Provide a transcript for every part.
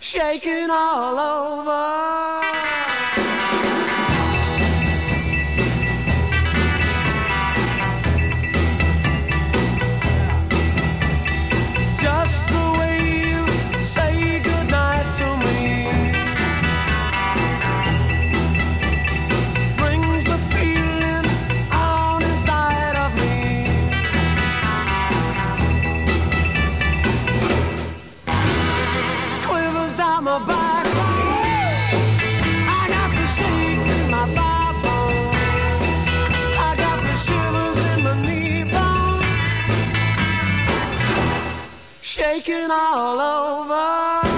shaking all over. Shaking all over.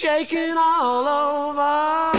Shaking all over.